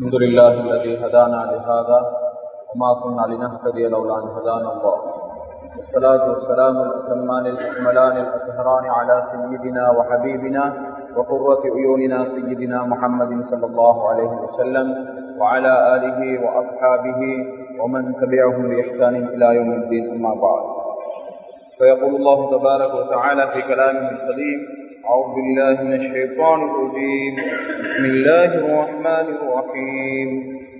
الحمد لله الذي هدانا لهذا وما كنا لنهتدي لولا أن هدانا الله. والصلاة والسلام الأتمان الأكملان الأطهران على سيدنا وحبيبنا وقرة عيوننا سيدنا محمد صلى الله عليه وسلم وعلى آله وأصحابه ومن تبعهم بإحسان إلى يوم الدين أما بعد. فيقول الله تبارك وتعالى في كلامه القديم أعوذ بالله من الشيطان الرجيم بسم الله الرحمن الرحيم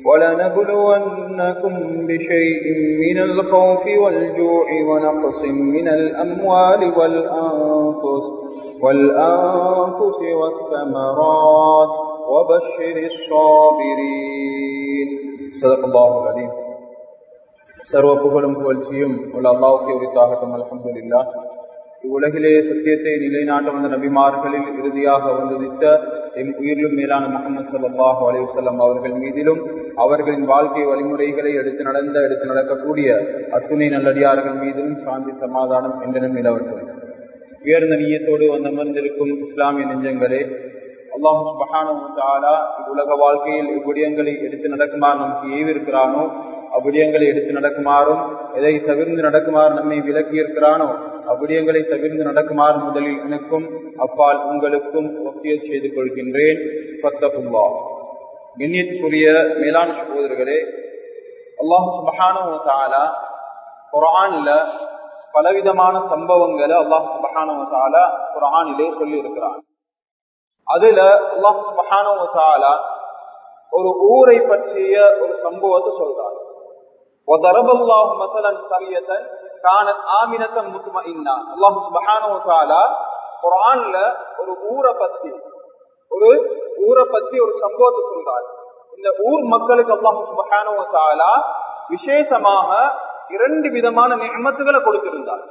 ولنبلونكم بشيء من الخوف والجوع ونقص من الأموال والأنفس والأنفس والثمرات وبشر الصابرين صدق الله العظيم சர்வ புகழும் புகழ்ச்சியும் உள்ள அல்லாவுக்கு உரித்தாகட்டும் அலமதுல்லா இவ்வுலகிலே சத்தியத்தை நிலைநாட்ட வந்த நபிமார்களில் இறுதியாக வந்துதித்த எம் உயிரிலும் மேலான முகமது சல்லாஹ் அலிவசல்லம் அவர்கள் மீதிலும் அவர்களின் வாழ்க்கை வழிமுறைகளை எடுத்து நடந்த எடுத்து நடக்கக்கூடிய அத்துணை நல்லடியார்கள் மீதிலும் சாந்தி சமாதானம் என்றனும் நிலவட்டும். உயர்ந்த நீயத்தோடு வந்தமர்ந்திருக்கும் இஸ்லாமிய நெஞ்சங்களே அல்லாஹு மகானா இவ்வுலக வாழ்க்கையில் இவ்விடயங்களை எடுத்து நடக்குமாறு நமக்கு ஏவிருக்கிறானோ அவ்விடயங்களை எடுத்து நடக்குமாறும் எதை தவிர்ந்து நடக்குமாறு நம்மை விலக்கி இருக்கிறானோ அவ்விடயங்களை தவிர்ந்து நடக்குமாறு முதலில் எனக்கும் அப்பால் உங்களுக்கும் ஒசிய செய்து கொள்கின்றேன் பத்தகுல்லா கண்ணியத்துக்குரிய மேலான சகோதரர்களே அல்லாஹு சுபஹானா குரான்ல பலவிதமான சம்பவங்களை அல்லாஹு சுபஹானா குரானிலே சொல்லி இருக்கிறான் அதுல அல்லாஹு சுபஹானா ஒரு ஊரை பற்றிய ஒரு சம்பவத்தை சொல்றார். وضرب الله مثلا قرية كانت آمنة مطمئنة الله سبحانه وتعالى குரான்ல ஒரு ஊரை பத்தி ஒரு ஊரை பத்தி ஒரு சம்பவத்தை சொல்றார் இந்த ஊர் மக்களுக்கு அல்லாஹு சுபஹானு வத்தாலா விசேஷமாக இரண்டு விதமான நியமத்துகளை கொடுத்திருந்தார்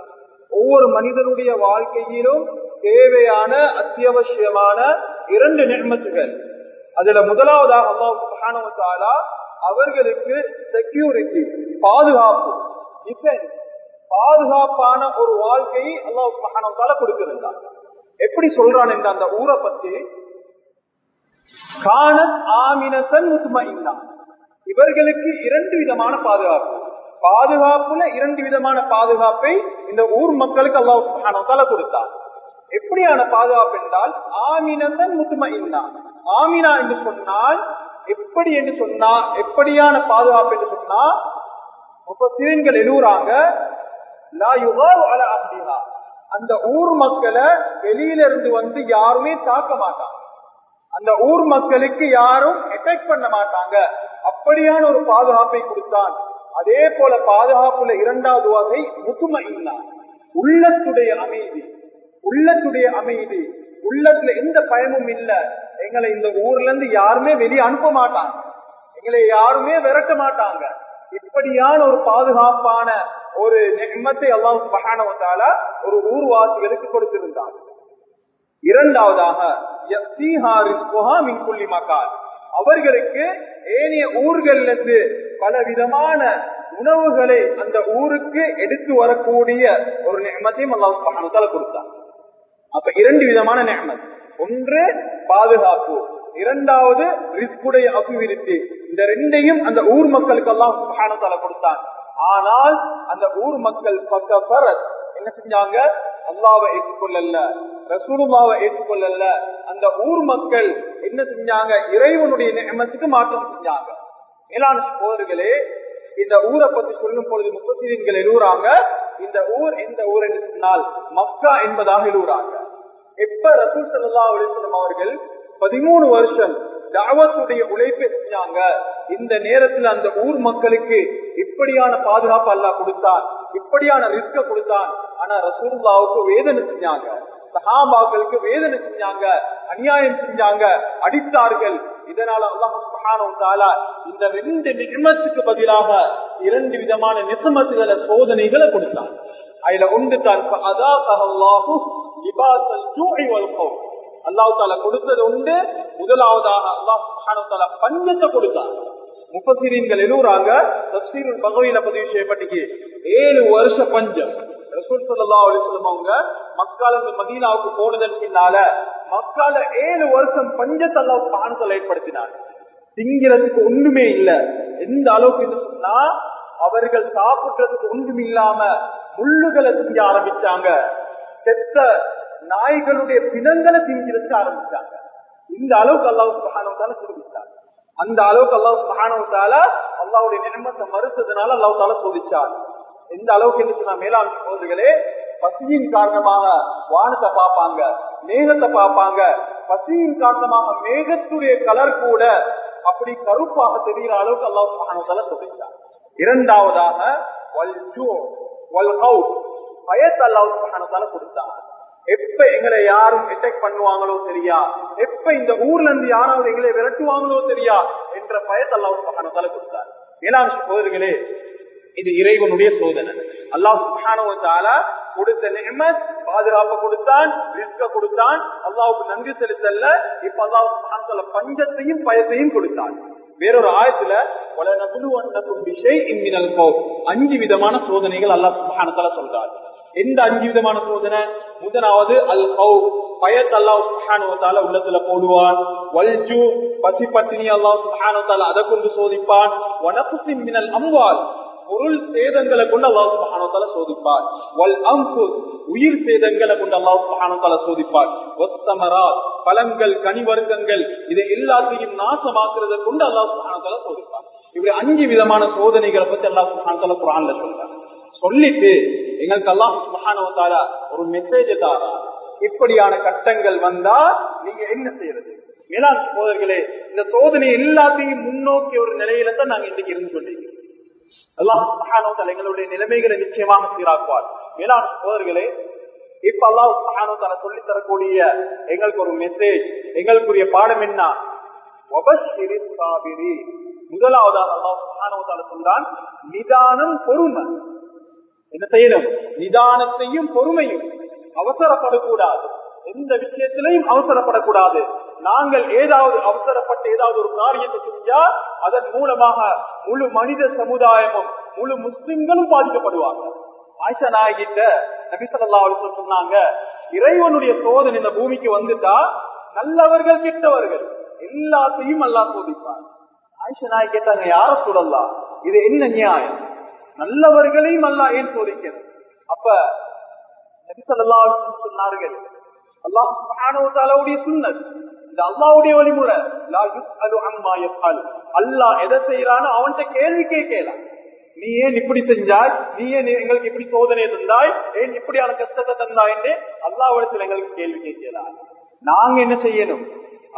ஒவ்வொரு மனிதனுடைய வாழ்க்கையிலும் தேவையான அத்தியாவசியமான இரண்டு நியமத்துகள் அதுல முதலாவதாக அல்லாஹு சுபஹானு வத்தாலா அவர்களுக்கு செக்யூரிட்டி பாதுகாப்பு. டிஃபென்ஸ் பாதுகாப்பான ஒரு வாழ்க்கையை அல்லாஹ் மகானத்தால கொடுத்திருந்தார். எப்படி சொல்றான் என்ற அந்த ஊரை பத்தி? காணத் ஆமினத்தன் முத்துமைந்தா இவர்களுக்கு இரண்டு விதமான பாதுகாப்பு. பாதுகாப்புல இரண்டு விதமான பாதுகாப்பை இந்த ஊர் மக்களுக்கு அல்லாஹ் மகானத்தால கொடுத்தார். எப்படியான பாதுகாப்பு என்றால் ஆமினத்தன் முத்துமைந்தா ஆமினா என்று சொன்னால் எப்படி என்று சொன்னா எப்படியான பாதுகாப்பு என்று சொன்னா முப்பத்தீன்கள் எழுவுறாங்க அந்த ஊர் மக்களை வெளியில இருந்து வந்து யாருமே தாக்க மாட்டாங்க. அந்த ஊர் மக்களுக்கு யாரும் எஃபெக்ட் பண்ண மாட்டாங்க. அப்படியான ஒரு பாதுகாப்பை கொடுத்தான். அதே போல பாதுகாப்புல இரண்டாவது வகை முதுமை உள்ளத்துடைய அமைதி. உள்ளத்துடைய அமைதி. உள்ளத்துல எந்த பயமும் இல்ல. எங்களை இந்த ஊர்ல இருந்து யாருமே வெளியே அனுப்ப மாட்டாங்க. எங்களை யாருமே விரட்ட மாட்டாங்க. இப்படியான ஒரு பாதுகாப்பான ஒரு நிம்மத்தை அல்லாஹ் மகானவத்தால ஒரு ஊர்வாசிகளுக்கு கொடுத்திருந்தார். இரண்டாவதாக அவர்களுக்கு ஏனைய ஊர்கள்ல இருந்து பல விதமான உணவுகளை அந்த ஊருக்கு எடுத்து வரக்கூடிய ஒரு நெம்மத்தையும் அல்லாஹ் மகானத்தால கொடுத்தார். அப்ப இரண்டு விதமான நியமத் ஒன்று பாதுகாப்பு இரண்டாவது ரிஸ்குடைய அபிவிருத்தி. இந்த ரெண்டையும் அந்த ஊர் மக்களுக்கு எல்லாம் சுகானத்தால கொடுத்தான். ஆனால் அந்த ஊர் மக்கள் பக்க பரத் என்ன செஞ்சாங்க? அல்லாவை ஏற்றுக்கொள்ளல ரசூலுமாவை ஏற்றுக்கொள்ளல. அந்த ஊர் மக்கள் என்ன செஞ்சாங்க? இறைவனுடைய நேமத்துக்கு மாற்றம் செஞ்சாங்க. மேலான சோதர்களே இந்த ஊரை பத்தி சொல்லும் பொழுது முப்பத்தி எழுவுறாங்க இந்த ஊர் எந்த ஊர் என்று சொன்னால் மக்கா என்பதாக எழுதுறாங்க. எப்ப ரசூல் சல்லா அலிஸ்லம் அவர்கள் பதிமூணு வருஷம் தாவத்துடைய உழைப்பை செஞ்சாங்க இந்த நேரத்தில் அந்த ஊர் மக்களுக்கு இப்படியான பாதுகாப்பு அல்லா கொடுத்தான் இப்படியான ரிஸ்க கொடுத்தான். ஆனா ரசூல்லாவுக்கு வேதனை செஞ்சாங்க சஹாபாக்களுக்கு வேதனை செஞ்சாங்க அநியாயம் செஞ்சாங்க அடித்தார்கள். இதனால அல்லாஹால இந்த ரெண்டு நிர்மத்துக்கு பதிலாக இரண்டு விதமான நிசமத்துகளை சோதனைகளை கொடுத்தாங்க அதுல உண்டு தான். அல்லாஹு தாலா கொடுத்தது உண்டு. முதலாவதாக அல்லாஹ் பஞ்சத்தை கொடுத்தார். முப்பசிரீன்கள் எழுவுறாங்க தப்சீருல் பகவையில பதிவு செய்யப்பட்டிக்கு ஏழு வருஷ பஞ்சம். ரசூல் சல்லா அலிஸ்லம் அவங்க மக்கால இருந்து மதீனாவுக்கு போனதன் பின்னால மக்கால ஏழு வருஷம் பஞ்சத்தல்லா பான்கள் ஏற்படுத்தினார். திங்கிறதுக்கு ஒண்ணுமே இல்ல. எந்த அளவுக்கு சொன்னா அவர்கள் சாப்பிடுறதுக்கு ஒன்றும் இல்லாம முள்ளுகளை திங்க ஆரம்பிச்சாங்க. செத்த நாய்களுடைய பிணங்களை திங்கிறதுக்கு ஆரம்பிச்சாங்க. இந்த அளவுக்கு அல்லாஹ் சுகானவத்தால சோதிச்சாங்க. அந்த அளவுக்கு அல்லாஹ் சுகானவத்தால அல்லாவுடைய நிர்மத்தை மறுத்ததுனால அல்லாஹ் தால சோதிச்சார் எந்த அளவுக்கு என்ன சொன்னா மேலாண் சோதர்களே பசியின் காரணமாக வானத்தை பார்ப்பாங்க மேகத்தை பார்ப்பாங்க. பசியின் காரணமாக மேகத்துடைய கலர் கூட அப்படி கருப்பாக தெரிகிற அளவுக்கு அல்லாஹ் சுகானவத்தால சோதிச்சார் இரண்டாவதாக பயத்தை அல்லாஹ் சுபஹானவத்தால கொடுத்தாங்க எப்ப எங்களை யாரும் அட்டாக் பண்ணுவாங்களோ தெரியா? எப்ப இந்த ஊர்ல இருந்து யாராவது எங்களை விரட்டுவாங்களோ தெரியா? என்ற பயத்தை அல்லாஹ் சுபஹானவத்தால கொடுத்தார் மேலாண் சோதர்களே இது இறைவனுடைய சோதனை. அல்லாஹ் சுபஹானவத்தால கொடுத்த நியமத் பாதுகாப்பு கொடுத்தான் ரிஸ்க கொடுத்தான் அல்லாவுக்கு நன்றி செலுத்தல்ல. இப்ப அல்லாஹ் சுபஹானவத்தால பஞ்சத்தையும் பயத்தையும் கொடுத்தான். வேறொரு ஆயத்துல அஞ்சு விதமான சோதனைகள் அல்லா சுபஹானத்தால சொல்றாரு. எந்த அஞ்சு விதமான சோதனை? முதலாவது அல் கௌ பயத் அல்லாஹ் சுஹானுவத்தால உள்ளத்துல போடுவான். வல்ஜு பசி பட்டினி அல்லாஹ் சுஹானுவத்தால அதை கொண்டு சோதிப்பான். வனப்புசி மினல் அம்வால். பொருள் சேதங்களை கொண்டு அல்லாஹ் சுபஹானுவத்தால சோதிப்பார். வல் அம்புஸ் உயிர் சேதங்களை கொண்டு அல்லாஹ் மகானத்தால சோதிப்பார். ஒத்தமரா பழங்கள் கனிவர்க்கங்கள் இதை எல்லாத்தையும் நாசமாக்குறதை கொண்டு அல்லாஹ் சுபஹானுவத்தால சோதிப்பார். இப்படி அஞ்சு விதமான சோதனைகளை பத்தி அல்லாஹ் சுபஹானுவத்தால குரான்ல சொல்றார். சொல்லிட்டு எங்களுக்கு எல்லாம் மகானவத்தால ஒரு மெசேஜ் தாரா. இப்படியான கட்டங்கள் வந்தா நீங்க என்ன செய்யறது? மேலாண் சோதர்களே இந்த சோதனை எல்லாத்தையும் முன்னோக்கி ஒரு நிலையில தான் நாங்க இன்னைக்கு இருந்து சொல்லி எல்லாம் எங்களுடைய நிலைமைகளை நிச்சயமாக சீராக்குவார். மேலான சோதர்களே இப்ப அல்லாஹ் மகானவத்தால சொல்லி தரக்கூடிய எங்களுக்கு ஒரு மெசேஜ் எங்களுக்குரிய பாடம் என்ன? முதலாவதாக அல்லாஹ் மகானவத்தால சொல்றான் நிதானம் பொறுமை. என்ன செய்யணும்? நிதானத்தையும் பொறுமையும் அவசரப்படக்கூடாது. எந்த விஷயத்திலையும் அவசரப்படக்கூடாது. நாங்கள் ஏதாவது அவசரப்பட்டு ஏதாவது ஒரு காரியத்தை செஞ்சா அதன் மூலமாக முழு மனித சமுதாயமும் முழு முஸ்லிம்களும் பாதிக்கப்படுவாங்க. ஆயிஷா நாயகிட்ட நபிசல்லா சொன்னாங்க இறைவனுடைய சோதனை இந்த பூமிக்கு வந்துட்டா நல்லவர்கள் கிட்டவர்கள் எல்லாத்தையும் அல்லா சோதிப்பார் ஆயிஷா நாய் கேட்டாங்க யார சொல்லலாம் இது என்ன நியாயம்? நல்லவர்களையும் அல்லா ஏன் சோதிக்கிறது? அப்ப நபிசல்லா சொன்னார்கள் அல்லாஹ் சுண்ணத் இது அல்லாவுடைய வழிமுறை. அல்லா எதை செய்யறானோ அவன்கிட்ட கேள்வி கேட்கலாம். நீ ஏன் இப்படி செஞ்சாய் நீ ஏன் எங்களுக்கு இப்படி சோதனை தந்தாய் ஏன் இப்படியான கஷ்டத்தை தந்தாய் என்று அல்லாவிடத்தில் எங்களுக்கு கேள்வி கேட்கலாம். நாங்க என்ன செய்யணும்?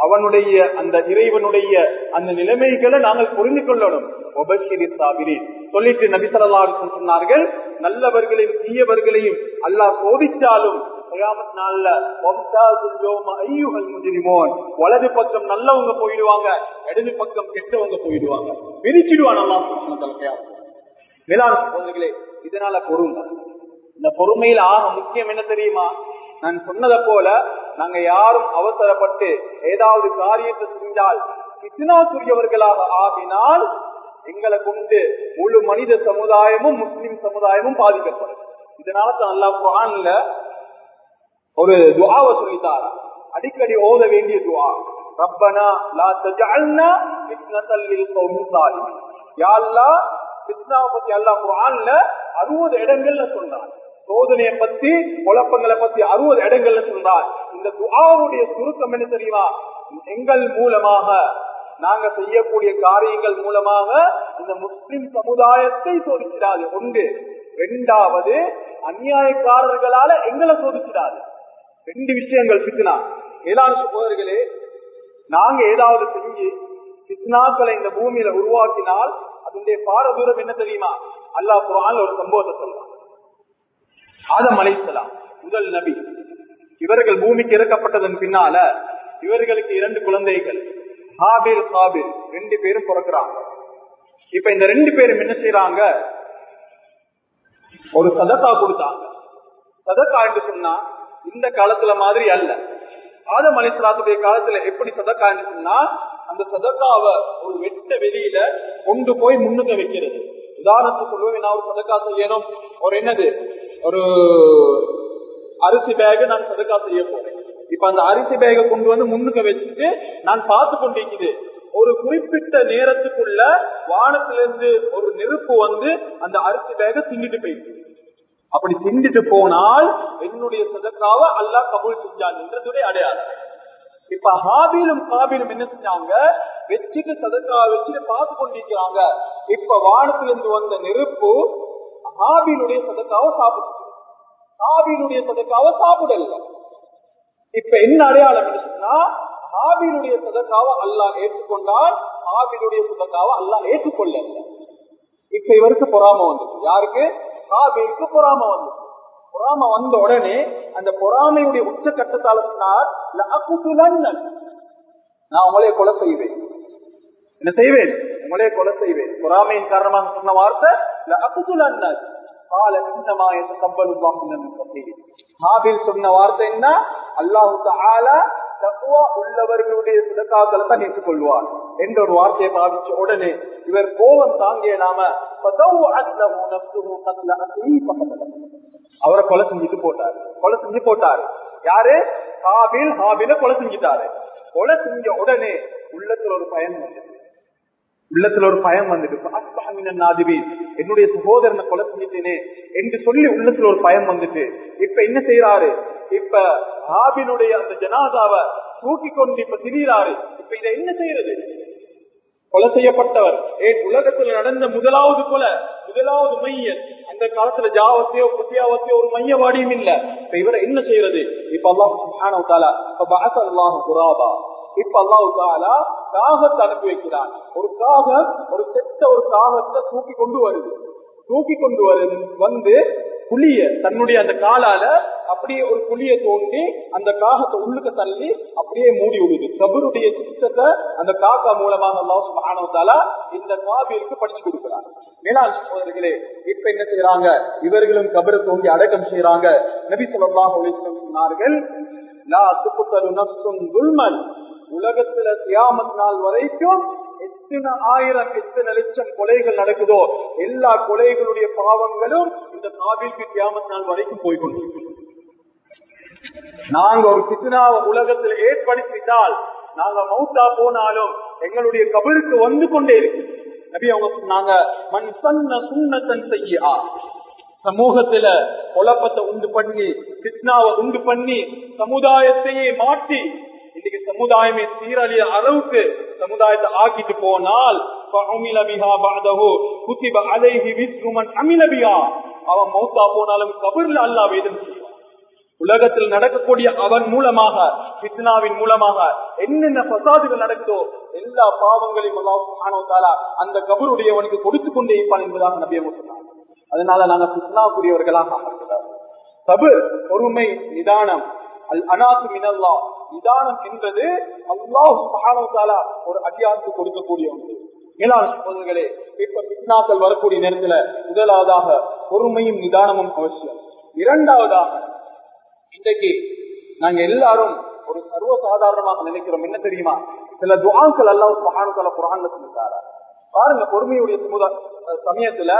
அவனுடைய அந்த இறைவனுடைய அந்த நிலைமைகளை நாங்கள் புரிந்து கொள்ளணும். சொல்லிட்டு நபிசரலாறு சொன்னார்கள் நல்லவர்களையும் தீயவர்களையும் அல்லாஹ் சோதிச்சாலும் வலது பக்கம் நல்லவங்க போயிடுவாங்க இடது பக்கம் கெட்டவங்க போயிடுவாங்க பிரிச்சிடுவான் அல்லா மேலான சகோதரிகளே இதனால பொறுமை இந்த பொறுமையில ஆக முக்கியம் என்ன தெரியுமா நான் சொன்னதை போல நாங்க யாரும் அவசரப்பட்டு ஏதாவது காரியத்தை செஞ்சால் கிருஷ்ணாசுரியவர்களாக ஆகினால் எங்களை கொண்டு முழு மனித சமுதாயமும் முஸ்லிம் சமுதாயமும் பாதிக்கப்படும் இதனால தான் அல்லா குரான்ல ஒரு துவாவை சொல்லித்தாரா அடிக்கடி ஓத வேண்டிய துவா ரப்பனா லா தஜஅல்னா ஃபித்னத்தல் லில் கௌமி ஸாலிமின் யா அல்லாஹ் ஃபித்னாவை பத்தி அல்லாஹ் குர்ஆன்ல 60 இடங்கள்ல சொல்றான் சோதனையை பத்தி குழப்பங்களை பத்தி அறுபது இடங்கள்ல சொல்றார் இந்த துவாவுடைய சுருக்கம் என்ன தெரியுமா? எங்கள் மூலமாக நாங்க செய்யக்கூடிய காரியங்கள் மூலமாக இந்த முஸ்லிம் சமுதாயத்தை சோதிச்சிடாது. ஒன்று. இரண்டாவது அநியாயக்காரர்களால எங்களை சோதிச்சிடாது. ரெண்டு விஷயங்கள் பித்னா ஏதாவது சகோதரர்களே நாங்க ஏதாவது செஞ்சு பித்னாக்களை இந்த பூமியில உருவாக்கினால் அதனுடைய பாரதூரம் என்ன தெரியுமா? அல்லா குரான் ஒரு சம்பவத்தை சொல்றான். ஆதம் அலைசலாம் முதல் நபி. இவர்கள் பூமிக்கு இறக்கப்பட்டதன் பின்னால இவர்களுக்கு இரண்டு குழந்தைகள் ஹாபில் ஹாபில் ரெண்டு பேரும் பிறக்கிறாங்க. இப்ப இந்த ரெண்டு பேரும் என்ன செய்யறாங்க ஒரு சதக்கா கொடுத்தாங்க. சதக்கா என்று சொன்னா இந்த காலத்துல மாதிரி அல்ல. ஆதம் அலிஸ்லாத்துடைய காலத்துல எப்படி சதக்கா என்று சொன்னா அந்த சதக்காவை ஒரு வெட்ட வெளியில கொண்டு போய் முன்னுக்க வைக்கிறது. உதாரணத்துக்கு சொல்லுவேன் நான் ஒரு சதக்கா செய்யணும். ஒரு என்னது? ஒரு அரிசி பேக நான் சதக்கா செய்ய போறேன். இப்ப அந்த அரிசி பேக கொண்டு வந்து முன்னுக்க வச்சுட்டு நான் பார்த்து கொண்டிருக்குது. ஒரு குறிப்பிட்ட நேரத்துக்குள்ள வானத்திலிருந்து ஒரு நெருப்பு வந்து அந்த அரிசி பேக தின்னுட்டு போயிட்டு அப்படி சிந்திட்டு போனால் என்னுடைய சதக்காவை அல்லாஹ் கபூல் செஞ்சான் என்றதுடைய அடையாளம். இப்ப ஹாபிலும் காபிலும் என்ன செஞ்சாங்க? வச்சுட்டு சதக்கா வச்சுட்டு பார்த்து கொண்டிருக்கிறாங்க. இப்ப வானத்திலிருந்து வந்த நெருப்பு ஹாபிலுடைய சதக்காவை சாப்பிட்டு ஹாபிலுடைய சதக்காவை சாப்பிடல. இப்ப என்ன அடையாளம் சொன்னா ஹாபிலுடைய சதக்காவை அல்லாஹ் ஏற்றுக்கொண்டால் ஹாபிலுடைய சதக்காவை அல்லாஹ் ஏற்றுக்கொள்ளல. இப்ப இவருக்கு பொறாம வந்துச்சு யாருக்கு? ஹாபிலுக்கு பொறாம வந்து பொறாம வந்த உடனே அந்த பொறாமையுடைய உச்ச கட்டத்தால சொன்னார் நான் உங்களே கொலை செய்வேன். என்ன செய்வேன்? உங்களே கொலை செய்வேன். பொறாமையின் காரணமாக சொன்ன வார்த்தை சொன்ன வார்த்தை என்ன? அல்லாஹு தக்குவா உள்ளவர்களுடைய சிதக்காக்களை தான் ஏற்றுக்கொள்வார். என்ற ஒரு வார்த்தையை பாவிச்ச உடனே இவர் கோபம் தாங்கிய நாம அவரை கொலை செஞ்சுட்டு போட்டாரு. கொலை செஞ்சு போட்டாரு. யாரு? ஹாபில். ஹாபில கொலை செஞ்சுட்டாரு. கொலை செஞ்ச உடனே உள்ளத்துல ஒரு பயன் வந்துட்டு உள்ளத்துல ஒரு பயம் வந்துட்டு என்னுடைய சகோதரனை கொலை செஞ்சிட்டேனே என்று சொல்லி உள்ளத்துல ஒரு பயம் வந்துட்டு இப்ப என்ன செய்யறாரு இப்ப ஹாபினுடைய அந்த ஜனாதாவை தூக்கி கொண்டு இப்ப திரியிறாரு. இப்ப இதை என்ன செய்யறது கொலை செய்யப்பட்டவர். ஏ உலகத்துல நடந்த முதலாவது கொலை முதலாவது மையன் அந்த காலத்துல ஜாவத்தையோ குட்டியாவத்தையோ ஒரு மையவாடியும் இல்ல. இப்ப இவரை என்ன செய்யறது? இப்ப அல்லாஹ் சுப்ஹானஹு தஆலா குராபா. இப்ப அல்லாஹு தாலா காகத்தை அனுப்பி வைக்கிறான். ஒரு காகம் ஒரு செத்த ஒரு காகத்தை தூக்கி கொண்டு வருது. தூக்கி கொண்டு வரு வந்து குழிய தன்னுடைய அந்த காலால அப்படியே ஒரு குழிய தோண்டி அந்த காகத்தை உள்ளுக்க தள்ளி அப்படியே மூடி விடுது. கபருடைய சித்தத்தை அந்த காக்கா மூலமாக அல்லாஹ் இந்த காபிற்கு படிச்சு கொடுக்கிறாங்க மேலாண் சகோதரர்களே இப்ப என்ன செய்யறாங்க இவர்களும் கபரை தோண்டி அடக்கம் செய்யறாங்க நபி சொல்லாஹ் சொன்னார்கள் லா உலகத்துல தியாமத் நாள் வரைக்கும் எத்தனை ஆயிரம் எத்தனை லட்சம் கொலைகள் நடக்குதோ எல்லா கொலைகளுடைய பாவங்களும் இந்த காவிற்கு தியாமத் நாள் வரைக்கும் போய்கொண்டிருக்கிறோம் நாங்க ஒரு கிருஷ்ணாவை உலகத்தில் ஏற்படுத்திட்டால் நாங்க மௌத்தா போனாலும் எங்களுடைய கபருக்கு வந்து கொண்டே இருக்கு. நபி அவங்க சொன்னாங்க மண் சன்ன சுண்ணத்தன் செய்யா சமூகத்துல குழப்பத்தை உண்டு பண்ணி கிருஷ்ணாவை உண்டு பண்ணி சமுதாயத்தையே மாற்றி இன்னைக்கு சமுதாயமே சீரழிய அளவுக்கு சமுதாயத்தை ஆக்கிட்டு போனால் அவன் மௌத்தா போனாலும் கபர்ல அல்லா வேதம் செய்வான் உலகத்தில் நடக்கக்கூடிய அவன் மூலமாக கிருஷ்ணாவின் மூலமாக என்னென்ன பசாதுகள் நடக்குதோ எல்லா பாவங்களையும் அல்லாஹாலா அந்த கபருடையவனுக்கு கொடுத்து கொண்டே இருப்பான் என்பதாக நபியம் சொன்னாங்க. அதனால நாங்க கிருஷ்ணாவுக்குரியவர்களாக ஆகிறோம் சபு பொறுமை நிதானம் அல் அனாத்து மினல்லா நிதானம் என்பது அல்லாஹு ஒரு அடியாருக்கு கொடுக்கக்கூடிய ஒன்று. மேலான இப்ப பித்னாக்கள் வரக்கூடிய நேரத்துல முதலாவதாக பொறுமையும் நிதானமும் அவசியம். இரண்டாவதாக இன்றைக்கு நாங்க எல்லாரும் ஒரு சர்வ சாதாரணமாக நினைக்கிறோம். என்ன தெரியுமா? சில துவாக்கள் அல்லாஹ் மகானுக்கால குரான்ல சொல்லிட்டாரா? பாருங்க பொறுமையுடைய சமயத்துல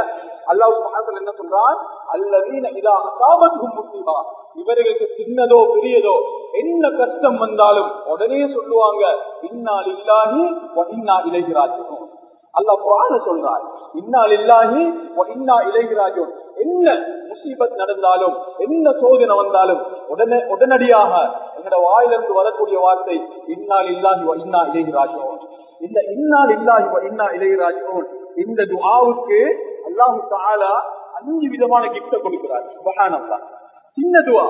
அல்லாஹ் மகத்தில் என்ன சொல்றான்? அல்லவீன இதா அசாபத்தும் முசீபா. இவர்களுக்கு சின்னதோ பெரியதோ என்ன கஷ்டம் வந்தாலும் உடனே சொல்லுவாங்க இன்னால் இல்லாஹி இன்னா இளைகிறாஜும் அல்லா குரான சொல்றார் இன்னால் இல்லாஹி இன்னா இளைகிறாஜும் என்ன முசீபத் நடந்தாலும் என்ன சோதனை வந்தாலும் உடனே உடனடியாக எங்களோட வாயிலிருந்து வரக்கூடிய வார்த்தை இன்னால் இல்லாஹி இன்னா இளைகிறாஜும் இந்த இன்னால் இல்லாஹி இன்னா இளைகிறாஜும் இந்த துஆவுக்கு அல்லாஹு தாலா அஞ்சு விதமான கிஃப்ட கொடுக்கிறார். சுபஹானல்லா. சின்ன துவா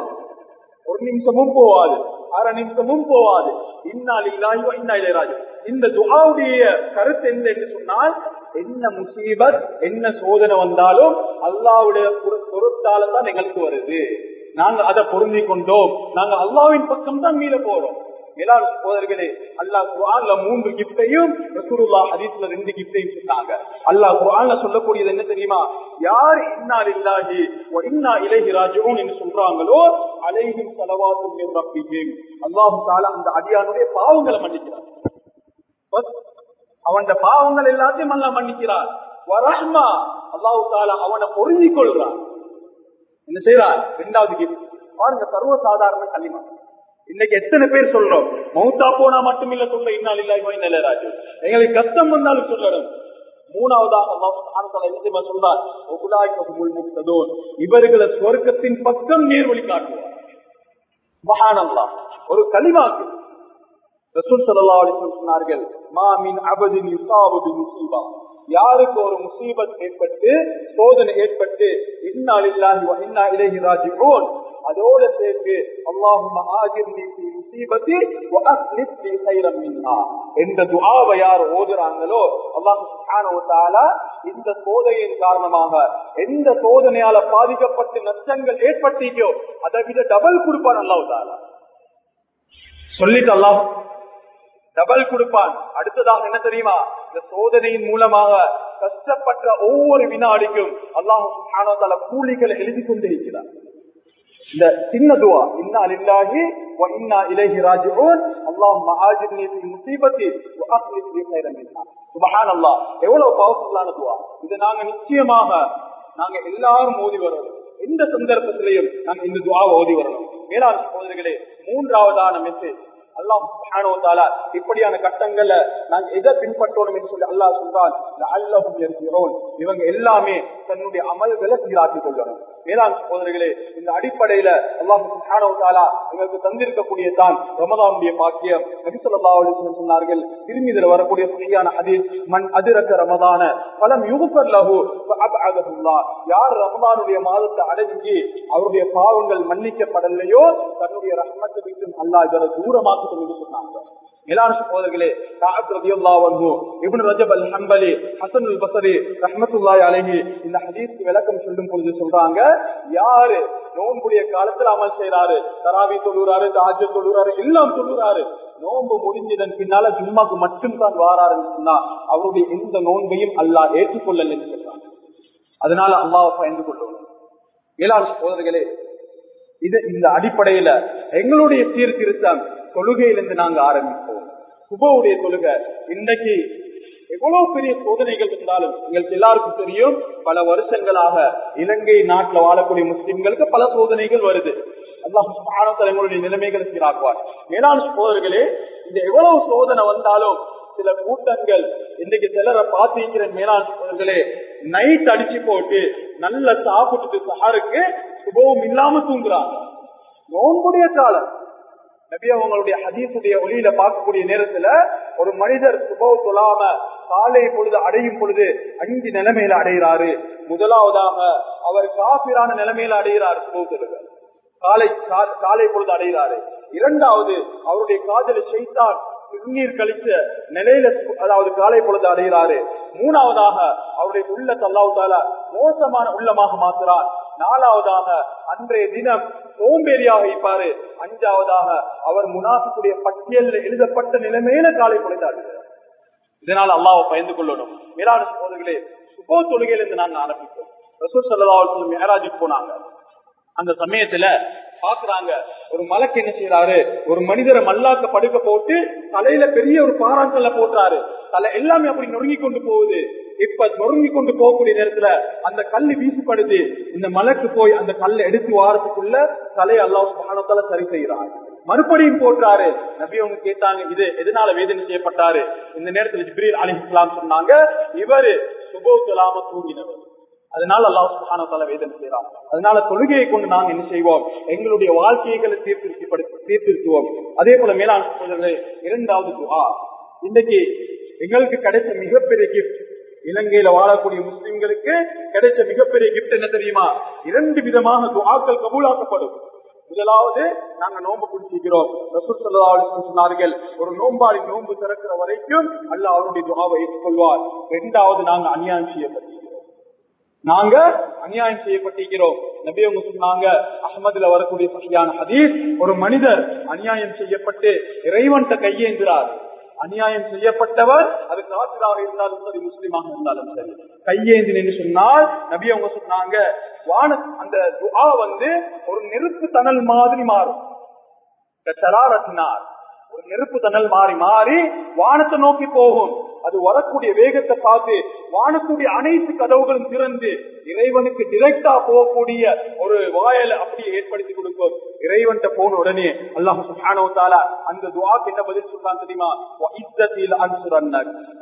ஒரு நிமிஷமும் போவாது. அரை நிமிஷமும் போவாது. இன்னால் இல்லாஹி இன்னா இளையராஜு இந்த துஆவுடைய கருத்து என்ன என்று சொன்னால் என்ன முசீபத் என்ன சோதனை வந்தாலும் அல்லாவுடைய பொருத்தால தான் எங்களுக்கு வருது. நாங்க அதை பொருந்தி கொண்டோம் நாங்க அல்லாவின் பக்கம் தான் மீற போறோம். மேலாண் சகோதரர்களே அல்லாஹ் குரான்ல மூன்று கிஃப்டையும் ரசூலுல்லா ஹதீஸ்ல ரெண்டு கிஃப்டையும் சொன்னாங்க. அல்லாஹ் குரான்ல சொல்லக்கூடியது என்ன தெரியுமா? யார் இன்னார் இல்லாஹி இன்னா இலகி ராஜுவும் என்று சொல்றாங்களோ அலைஹிம் செலவாத்தும் ரப்பிஹிம். அல்லாஹு தாலா அந்த அடியானுடைய பாவங்களை மன்னிக்கிறார் அவன் பாவங்கள் எல்லாத்தையும் அல்லா மன்னிக்கிறார் வரஹ்மா அல்லாஹு தாலா அவனை பொருந்தி கொள்கிறான் என்ன செய்யறார் இரண்டாவது கிஃப்ட் பாருங்க சர்வ சாதாரண களிமா. இன்னைக்கு எத்தனை பேர் சொல்றோம்? மௌத்தா போனா மட்டுமில்ல சொல்ற இன்னால் இல்லாய் நிலைராஜு எங்களுக்கு கஷ்டம் வந்தாலும் சொல்லணும். மூணாவதாக சொல்றார் இவர்களை சொர்க்கத்தின் பக்கம் நேர்வழி காட்டுவார். மகானல்லா ஒரு களிமாக்கு ரசூல் சல்லா அலிஸ்லம் சொன்னார்கள் மாமின் அபதின் யுசாவுபின் முசீபா யாருக்கு ஒரு முசீபத் ஏற்பட்டு சோதனை ஏற்பட்டு இன்னால் இல்லாஹி இன்னா இலகி ராஜிவோன் அதோட சேர்த்து அல்லாஹும் ஆஜிர்னி ஃபீ முசீபத்தி வ அஸ்லிப் லி கைரம் மின்ஹா. என்ற துஆவை யார் ஓதுறாங்களோ அல்லாஹ் சுப்ஹானஹு வ தஆலா இந்த சோதனையின் காரணமாக எந்த சோதனையால பாதிக்கப்பட்டு நஷ்டங்கள் ஏற்பட்டீங்கோ அதை விட டபுள் கொடுப்பான் அல்லாஹ் தஆலா சொல்லிட்டு அல்லாஹ் டபுள் கொடுப்பான். அடுத்ததாக என்ன தெரியுமா? இந்த சோதனையின் மூலமாக கஷ்டப்பட்ட ஒவ்வொரு வினாடிக்கும் அல்லாஹ் சுப்ஹானஹு வ தஆலா கூலிகளை எழுதி கொண்டிருக்கிறார் இந்த சின்ன துவா இன்னா லில்லாஹி வ இன்னா இலைஹி ராஜிஊன் அல்லாஹும்ம ஆஜிர்னி ஃபீ முஸீபத்தி வ அஸ்லிஹ் லி கைரன் மின்ஹா சுப்ஹானல்லாஹ் எவ்வளவு பவர்ஃபுல்லான துவா. இது நாங்க நிச்சயமாக நாங்க எல்லாரும் ஓதி வரணும். எந்த சந்தர்ப்பத்திலையும் நாங்க இந்த துவாவை ஓதி வரணும். மேலாண் சகோதரிகளே மூன்றாவதான மெசேஜ் அல்லாஹ் சுப்ஹானஹு வ இப்படியான கட்டங்களை நாங்க எதை பின்பற்றணும் என்று சொல்லி அல்லாஹ் சொல்றான் லஅல்லஹும் யர்ஜிஊன். இவங்க எல்லாமே தன்னுடைய அமல்களை சீராக்கிக் கொள்ளணும். மேலாண் சகோதரர்களே இந்த அடிப்படையில எங்களுக்கு தந்திருக்கக்கூடிய தான் ரமதானுடைய பாக்கியம். சொன்னார்கள் திருமிதில வரக்கூடிய சரியான ஹதீஸ் மண் அதிரக்க ரமதான பலம் யுகஃபர் லஹு ஃபஅபஅதஹுல்லாஹ் யார் ரமதானுடைய மாதத்தை அடங்கி அவருடைய பாவங்கள் மன்னிக்கப்படலையோ தன்னுடைய ரஹ்மத்தை விட்டு அல்லா இவரை தூரமாக்கட்டும் என்று சொன்னாங்க. மேலான சகோதரர்களே காஅப் ரலியல்லாஹு அன்ஹு இப்னு ரஜப் அல் ஹம்பலி ஹசன் அல் பஸரி ரஹ்மத்துல்லாஹி இந்த ஹதீஸ்க்கு விளக்கம் சொல்லும் பொழுது சொல்றாங்க யாரு நோன்புடைய காலத்துல அமல் செய்யறாரு தராவி தொழுறாரு தாஜ்ஜு தொழுறாரு எல்லாம் தொழுறாரு. நோன்பு முடிஞ்சதன் பின்னால ஜும்மாக்கு மட்டும் தான் வாராருன்னு சொன்னா அவருடைய எந்த நோன்பையும் அல்லாஹ் ஏற்றுக்கொள்ளல என்று சொல்றாங்க. அதனால அம்மாவை பயந்து கொள்ளணும் மேலான சகோதரர்களே இது இந்த அடிப்படையில எங்களுடைய சீர்திருத்தம் தொழுகையிலிருந்து நாங்க ஆரம்பிப்போம். சுபவுடைய தொழுகை. இன்னைக்கு எவ்வளவு பெரிய சோதனைகள் இருந்தாலும் எங்களுக்கு எல்லாருக்கும் தெரியும் பல வருஷங்களாக இலங்கை நாட்டுல வாழக்கூடிய முஸ்லிம்களுக்கு பல சோதனைகள் வருது. தலைமுறைய நிலைமைகளை சீராக்குவார். மேலான சோதர்களே இந்த எவ்வளவு சோதனை வந்தாலும் சில கூட்டங்கள் இன்னைக்கு சிலரை பார்த்திருக்கிற மேலான சோதர்களே நைட் அடிச்சு போட்டு நல்ல சாப்பிட்டுட்டு சஹருக்கு சுபவும் இல்லாம தூங்குறாங்க. நோன்புடைய காலம். நபி அவங்களுடைய ஹதீசுடைய ஒளியில பார்க்கக்கூடிய நேரத்துல ஒரு மனிதர் சுபவ சொல்லாம காலை பொழுது அடையும் பொழுது அஞ்சு நிலைமையில அடைகிறாரு. முதலாவதாக அவர் காபிரான நிலைமையில அடைகிறார் சுபவ காலை காலை பொழுது அடைகிறாரு. இரண்டாவது அவருடைய காதலை செய்தான் சிறுநீர் கழிச்ச நிலையில அதாவது காலை பொழுது அடைகிறாரு. மூணாவதாக அவருடைய உள்ள தல்லாவுத்தால மோசமான உள்ளமாக மாத்துறார் நாலாவதாக அன்றைய தினம் சோம்பேறியாக இருப்பாரு. அஞ்சாவதாக அவர் முனாஃபிக்குடைய பட்டியலில் எழுதப்பட்ட நிலைமையில காலை குறைந்தார்கள் இதனால் அல்லாவை பயந்து கொள்ளணும். மேலான சோதர்களே சுபோ தொழுகையிலிருந்து நாங்கள் ஆரம்பிப்போம். ரசூல் சல்லா மேராஜுக்கு போனாங்க. அந்த சமயத்துல பாக்குறாங்க ஒரு மலக்கு என்ன செய்யறாரு ஒரு மனிதரை மல்லாக்க படுக்க போட்டு தலையில பெரிய ஒரு பாறாங்கல்ல போட்டாரு தலை எல்லாமே அப்படி நொறுங்கி கொண்டு போகுது. இப்ப நொறுங்கி கொண்டு போகக்கூடிய நேரத்துல அந்த கல்லு வீசுப்படுது இந்த மலைக்கு போய் அந்த கல்லை எடுத்து வாரத்துக்குள்ள தலையை அல்லாஹ் சுபானத்தால சரி செய்யறாரு மறுபடியும் போட்டாரு நபி அவங்க கேட்டாங்க இது எதனால வேதனை செய்யப்பட்டாரு? இந்த நேரத்துல ஜிப்ரீல் அலி இஸ்லாம் சொன்னாங்க இவரு சுபோ சொல்லாம தூங்கினவர். அதனால அல்லாஹ் சுகானத்தால வேதனை செய்யலாம் அதனால தொழுகையை கொண்டு நாங்க என்ன செய்வோம்? எங்களுடைய வாழ்க்கைகளை சீர்திருத்தி சீர்திருத்துவோம். அதே போல மேலாண் இரண்டாவது துவா இன்னைக்கு எங்களுக்கு கிடைச்ச மிகப்பெரிய கிஃப்ட் இலங்கையில வாழக்கூடிய முஸ்லிம்களுக்கு கிடைச்ச மிகப்பெரிய கிஃப்ட் என்ன தெரியுமா? இரண்டு விதமான துவாக்கள் கபூலாக்கப்படும். முதலாவது நாங்க நோன்பு குடிச்சிக்கிறோம். ரசூல் சல்லா சொன்னார்கள் ஒரு நோம்பாடி நோன்பு திறக்கிற வரைக்கும் அல்ல அவருடைய துகாவை ஏற்றுக்கொள்வார். இரண்டாவது நாங்க அநியாயம் நாங்க அநியாயம் செய்யப்பட்டிருக்கிறோம். நபி அவங்க சொன்னாங்க அகமதுல வரக்கூடிய சரியான ஹதீஸ் ஒரு மனிதர் அநியாயம் செய்யப்பட்டு இறைவன்கிட்ட கையேந்திரார். அநியாயம் செய்யப்பட்டவர் அது காத்திராக இருந்தாலும் சரி முஸ்லீமாக இருந்தாலும் சரி. கையேந்தி என்று சொன்னால் நபி அவங்க சொன்னாங்க வான அந்த துஆ வந்து ஒரு நெருப்பு தணல் மாதிரி மாறும். சராரத்தினார் ஒரு நெருப்பு தன்னல் மாறி மாறி வானத்தை நோக்கி போகும். அது வரக்கூடிய வேகத்தை பார்த்து வானக்கூடிய அனைத்து கதவுகளும் திறந்து இறைவனுக்கு டிரெக்டா போகக்கூடிய ஒரு வாயலை அப்படியே ஏற்படுத்தி கொடுக்கும். இறைவன்கிட்ட போன உடனே அல்லாஹு சுப்ஹானஹு அந்த துவாக்கு என்ன பதில் சொல்றான் தெரியுமா? வ இஸ்ஸத்தில்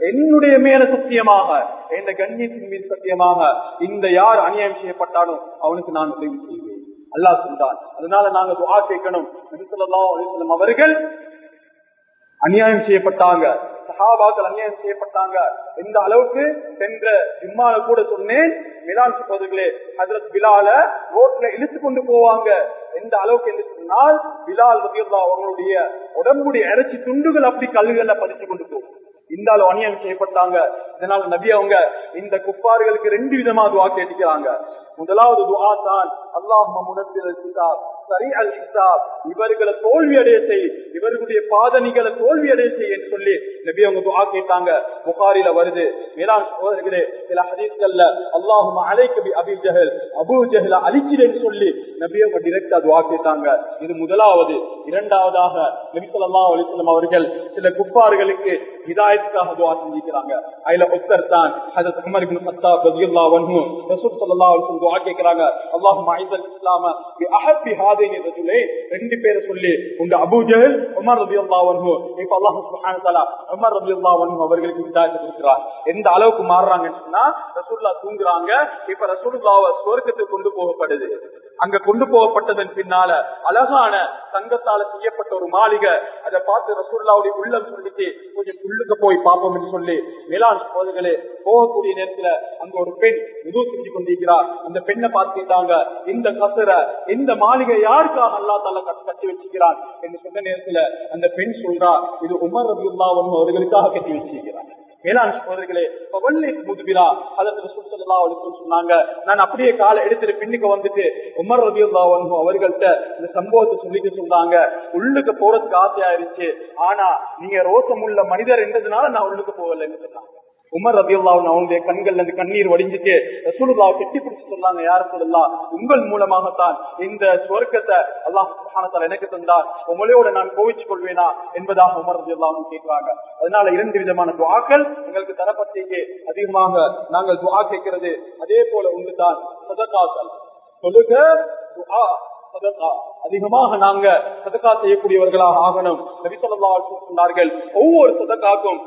என்னுடைய மேல சத்தியமாக என் கண்ணியத்தின் மீது சத்தியமாக இந்த யார் அநியாயம் செய்யப்பட்டானோ அவனுக்கு நான் உதவி செய்வேன். அல்லாஹ் சொல்றான். அதனால நாங்க துவா கேட்கணும். அவர்கள் அநியாயம் செய்யப்பட்டாங்க. சஹாபாக்கள் அநியாயம் செய்யப்பட்டாங்க. எந்த அளவுக்கு? சென்ற ஜிம்மால கூட சொன்னேன். மிலான் சகோதரர்களே ஹசரத் பிலால ரோட்ல இழுத்து கொண்டு போவாங்க. எந்த அளவுக்கு என்று சொன்னால் பிலால் ரபியுல்லா அவங்களுடைய உடம்புடைய இறைச்சி துண்டுகள் அப்படி கல்லுகள்ல பதிச்சு கொண்டு போகும். இந்த அளவு அநியாயம் செய்யப்பட்டாங்க. இதனால நபி அவங்க இந்த குப்பார்களுக்கு ரெண்டு விதமா துவா கேட்டுக்கிறாங்க. முதலாவது துவா தான் அல்லாஹ் முனத்தில் சரி அல் கிதாப் இவர்களை தோல்வி அடைய செய். இவர்களுடைய பாதணிகளை தோல்வி அடைய செய் என்று சொல்லி நபி அவங்க துவா கேட்டாங்க. புகாரில வருது. மேலாண் சோதர்களே சில ஹதீஸ்கள்ல அல்லாஹும் அலைக்கபி அபி ஜஹல் அபு ஜஹல அழிச்சிடன்னு சொல்லி நபி அவங்க டிரெக்டா துவா கேட்டாங்க. இது முதலாவது. இரண்டாவதாக நபி சொல்லா அலைஹி அவர்கள் சில குப்பார்களுக்கு ஹிதாயத்துக்காக துவா செஞ்சிருக்கிறாங்க. அதுல ஒத்தர் தான் ஹஜரத் உமர் இப்னு கத்தாப் ரலியல்லாஹு அன்ஹு ரசூல் ஸல்லல்லாஹு அலைஹி வஸல்லம் துவா கேக்குறாங்க அல்லாஹும்ம இஸ்லாம பி அஹப்பி ஹாதைனி ரஜுலை. ரெண்டு பேரை சொல்லி உங்க அபூ ஜஹல் உமர் ரலியல்லாஹு அன்ஹு. இப்ப அல்லாஹ் சுப்ஹானஹு தஆலா உமர் ரலியல்லாஹு அன்ஹு அவர்களுக்கு ஹிதாயத் கொடுக்கிறார். எந்த அளவுக்கு மாறுறாங்கன்னு சொன்னா ரசூலுல்லாஹ் தூங்குறாங்க. இப்ப ரசூலுல்லாஹ் சொர்க்கத்துக்கு கொண்டு போகப்படுது. அங்க கொண்டு போகப்பட்டதன் பின்னால அழகான தங்கத்தால செய்யப்பட்ட ஒரு மாளிகை. அதை பார்த்து ரசூல்லாவுடைய உள்ளம் சொல்லிட்டு கொஞ்சம் உள்ளுக்கு போய் பார்ப்போம் என்று சொல்லி மேலாண் சோதர்களே போகக்கூடிய நேரத்துல அங்க ஒரு பெண் உதவு செஞ்சு கொண்டிருக்கிறார் அந்த பெண்ணை பார்த்துட்டாங்க இந்த கசர இந்த மாளிகை யாருக்காக அல்லா தால கட்டி வச்சுக்கிறான் என்று சொன்ன நேரத்துல அந்த பெண் சொல்றா இது உமர் ரபி அவர்களுக்காக கட்டி வச்சிருக்கிறான் மேலாண் சோதரிகளே முதுபிரா அதற்கு சொன்னாங்க நான் அப்படியே காலை எடுத்துட்டு பின்னுக்கு வந்துட்டு உமர் ரபியுல்லா அவர்கள்ட்ட இந்த சம்பவத்தை சொல்லிட்டு சொன்னாங்க. உள்ளுக்கு போறதுக்கு ஆசையா இருந்துச்சு ஆனா நீங்க ரோசம் உள்ள மனிதர் என்றதுனால நான் உள்ளுக்கு போகலன்னு சொன்னாங்க. உமர் ரபியுல்லா அவனுடைய கண்கள்ல இருந்து கண்ணீர் வடிஞ்சிட்டு ரசூலுல்லாவை கெட்டி பிடிச்சு சொன்னாங்க யார் சொல்லலாம் உங்கள் மூலமாகத்தான் இந்த சுவர்க்கத்தை அல்லாஹ் எனக்கு தந்தார். உங்களோட நான் கோவிச்சு கொள்வேனா? என்பதாக உமர் ரபியுல்லா கேட்கிறாங்க. அதனால இரண்டு விதமான துவாக்கள் எங்களுக்கு தரப்பட்டீங்க அதிகமாக நாங்கள் துவா கேட்கிறது. அதே போல உண்டு தான் சதகாசல் சொல்லுக துஆ சதகா. அதிகமாக நாங்க சதக்கா செய்யக்கூடியவர்களாக ஆகணும். சொன்னார்கள் ஒவ்வொரு சதக்காக்கும்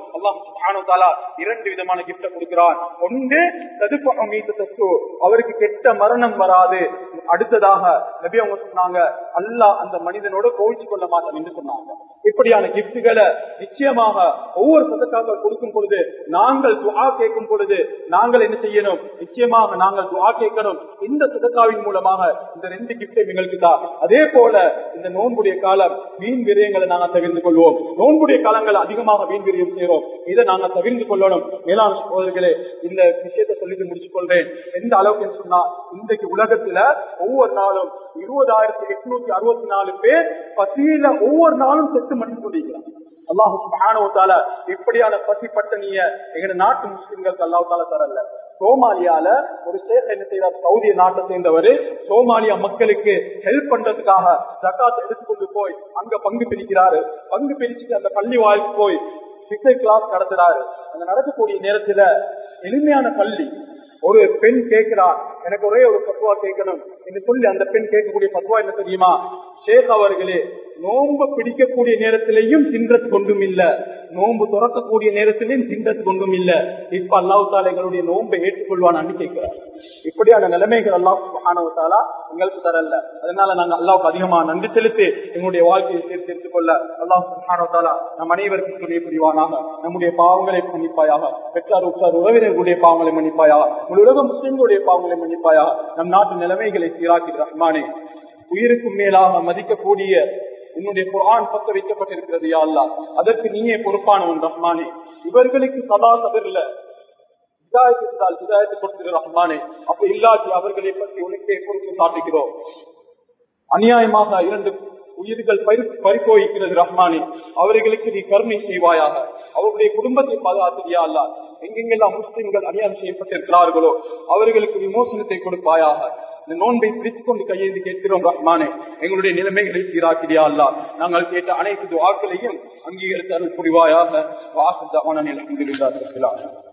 இரண்டு விதமான கிஃப்ட கொடுக்கிறான். ஒன்று அவருக்கு கெட்ட மரணம் வராது. அடுத்ததாக நபி அவங்க சொன்னாங்க அல்லாஹ் அந்த மனிதனோட கோவிச்சு கொள்ள மாட்டான் என்று சொன்னாங்க. இப்படியான கிப்டுகளை நிச்சயமாக ஒவ்வொரு சதக்காக கொடுக்கும் பொழுது நாங்கள் துவா கேட்கும் பொழுது நாங்கள் என்ன செய்யணும்? நிச்சயமாக நாங்கள் துவா கேட்கணும். இந்த சதக்காவின் மூலமாக இந்த ரெண்டு கிப்டை எங்களுக்கு தான் அதே போல இந்த நோன்புடைய காலம் வீண் விரயங்களை நாங்க தவிர்த்து கொள்வோம். நோன்புடைய காலங்கள் அதிகமாக வீண் விரயம் செய்யறோம் இதை நாங்க தவிர்த்து கொள்ளணும். மேலாண் சகோதரர்களே இந்த விஷயத்தை சொல்லிட்டு முடிச்சு கொள்றேன் எந்த அளவுக்கு சொன்னா இன்றைக்கு உலகத்துல ஒவ்வொரு நாளும் இருபதாயிரத்தி எட்நூத்தி அறுபத்தி நாலு பேர் பசியில ஒவ்வொரு நாளும் செத்து மடிந்து கொண்டிருக்கிறாங்க. அல்லாஹு மாணவத்தால இப்படியான பசி பட்டணிய எங்க நாட்டு முஸ்லிம்களுக்கு அல்லாஹால தரல. சோமாலியால ஒரு சேஷ என்ன செய்தார் சவுதி நாட்டை சேர்ந்தவர். சோமாலியா மக்களுக்கு ஹெல்ப் பண்றதுக்காக ஜக்காத் எடுத்துக்கொண்டு போய் அங்க பங்கு பிரிக்கிறாரு. பங்கு பிரிச்சுட்டு அந்த பள்ளி வாய்க்கு போய் சிக்ஸை கிளாஸ் நடத்துறாரு. அங்க நடக்கக்கூடிய நேரத்துல எளிமையான பள்ளி. ஒரு பெண் கேட்கிறார் எனக்கு ஒரே ஒரு பத்துவா கேட்கணும். என்று சொல்லி அந்த பெண் கேட்கக்கூடிய பத்துவா என்ன தெரியுமா? ஷேக் அவர்களே நோன்பு பிடிக்கக்கூடிய நேரத்திலையும் தின்றது கொண்டும் இல்ல. நோன்பு துறக்கக்கூடிய நேரத்திலையும் தின்றது கொண்டும் இல்ல. இப்ப அல்லாஹால எங்களுடைய நோன்பை ஏற்றுக்கொள்வான்னு கேட்கிறார். இப்படியான நிலைமைகள் அல்லாஹாலா எங்களுக்கு தரல. அதனால நாங்க அல்லாவுக்கு அதிகமா நன்றி செலுத்தி எங்களுடைய வாழ்க்கையை சேர்த்து கொள்ள அல்லாஹ் சுஹானவத்தாலா நம் அனைவருக்கும் துணை புரிவானாக. நம்முடைய பாவங்களை மன்னிப்பாயாக. பெற்றார் உற்றார் உறவினர்களுடைய பாவங்களை மன்னிப்பாயாக. முழு உலக முஸ்லிம்களுடைய பாவங்களை மன்னிப்பாயாக. நம் நாட்டு நிலைமைகளை சீராக்கி ரஹ்மானே. உயிருக்கும் மேலாக மதிக்கக்கூடிய உன்னுடைய குரான் பத்த வைக்கப்பட்டிருக்கிறது யாழ்லா அதற்கு நீயே பொறுப்பானவன் ரஹ்மானே. இவர்களுக்கு சதா தவிரல இதாயத்து இருந்தால் இதாயத்து கொடுத்திரு ரஹ்மானே. அப்ப இல்லாட்டி அவர்களை பற்றி உனக்கே பொறுப்பு சாட்டுகிறோம் அநியாயமாக இரண்டு உயிர்கள் பறிப்போய்க்கிறது ரஹ்மானே. அவர்களுக்கு நீ கருணை செய்வாயாக. அவருடைய குடும்பத்தை பாதுகாத்தியா அல்ல எங்கெங்கெல்லாம் முஸ்லிம்கள் அநியாயம் செய்யப்பட்டிருக்கிறார்களோ அவர்களுக்கு விமோசனத்தை கொடுப்பாயாக. இந்த நோன்பை பிரித்துக் கொண்டு கையேந்தி கேட்கிறோம் ரஹ்மானே எங்களுடைய நிலைமைகளை சீராக்கிறியா அல்லா? நாங்கள் கேட்ட அனைத்து துவாக்களையும் அங்கீகரித்து அருள் புரிவாயாக. வாசல் நிலை அங்கிருந்தார்